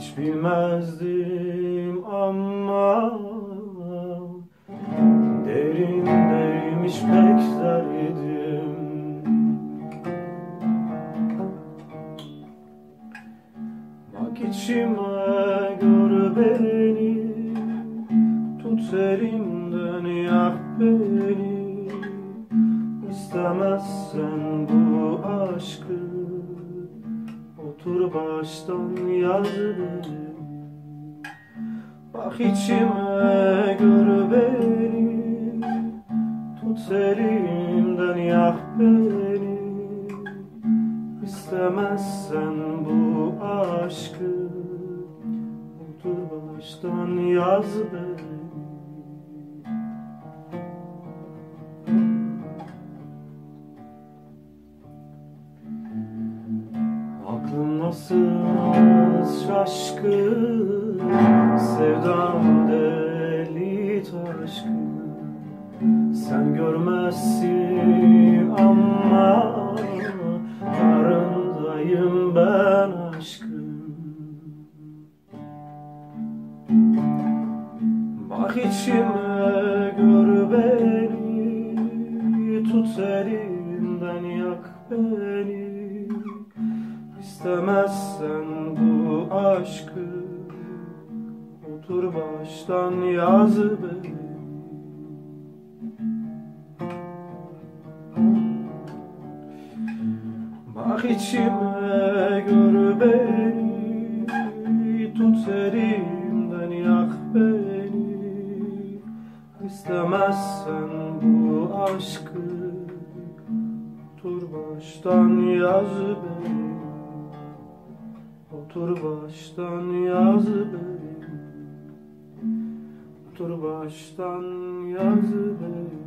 Hiç bilmezdim ama Derindeymiş pek derdim Bak içime gör beni Tut elimden yak beni. İstemezsen bu Otur baştan yaz beni Bak içime gör beni. Tut elimden yak beni. İstemezsen bu aşkı. Otur baştan yaz beni Aklım nasıl şaşkın? Sevdam deli taşkın Sen görmezsin ama Yarındayım ben aşkın. Bak içime gör beni Tut elimden yak beni İstemezsen bu aşkı Otur baştan yaz beni. Bak içime gör beni Tut elimden yak beni. İstemezsen bu aşkı Otur baştan yaz beni Otur baştan yaz beni Otur baştan yaz beni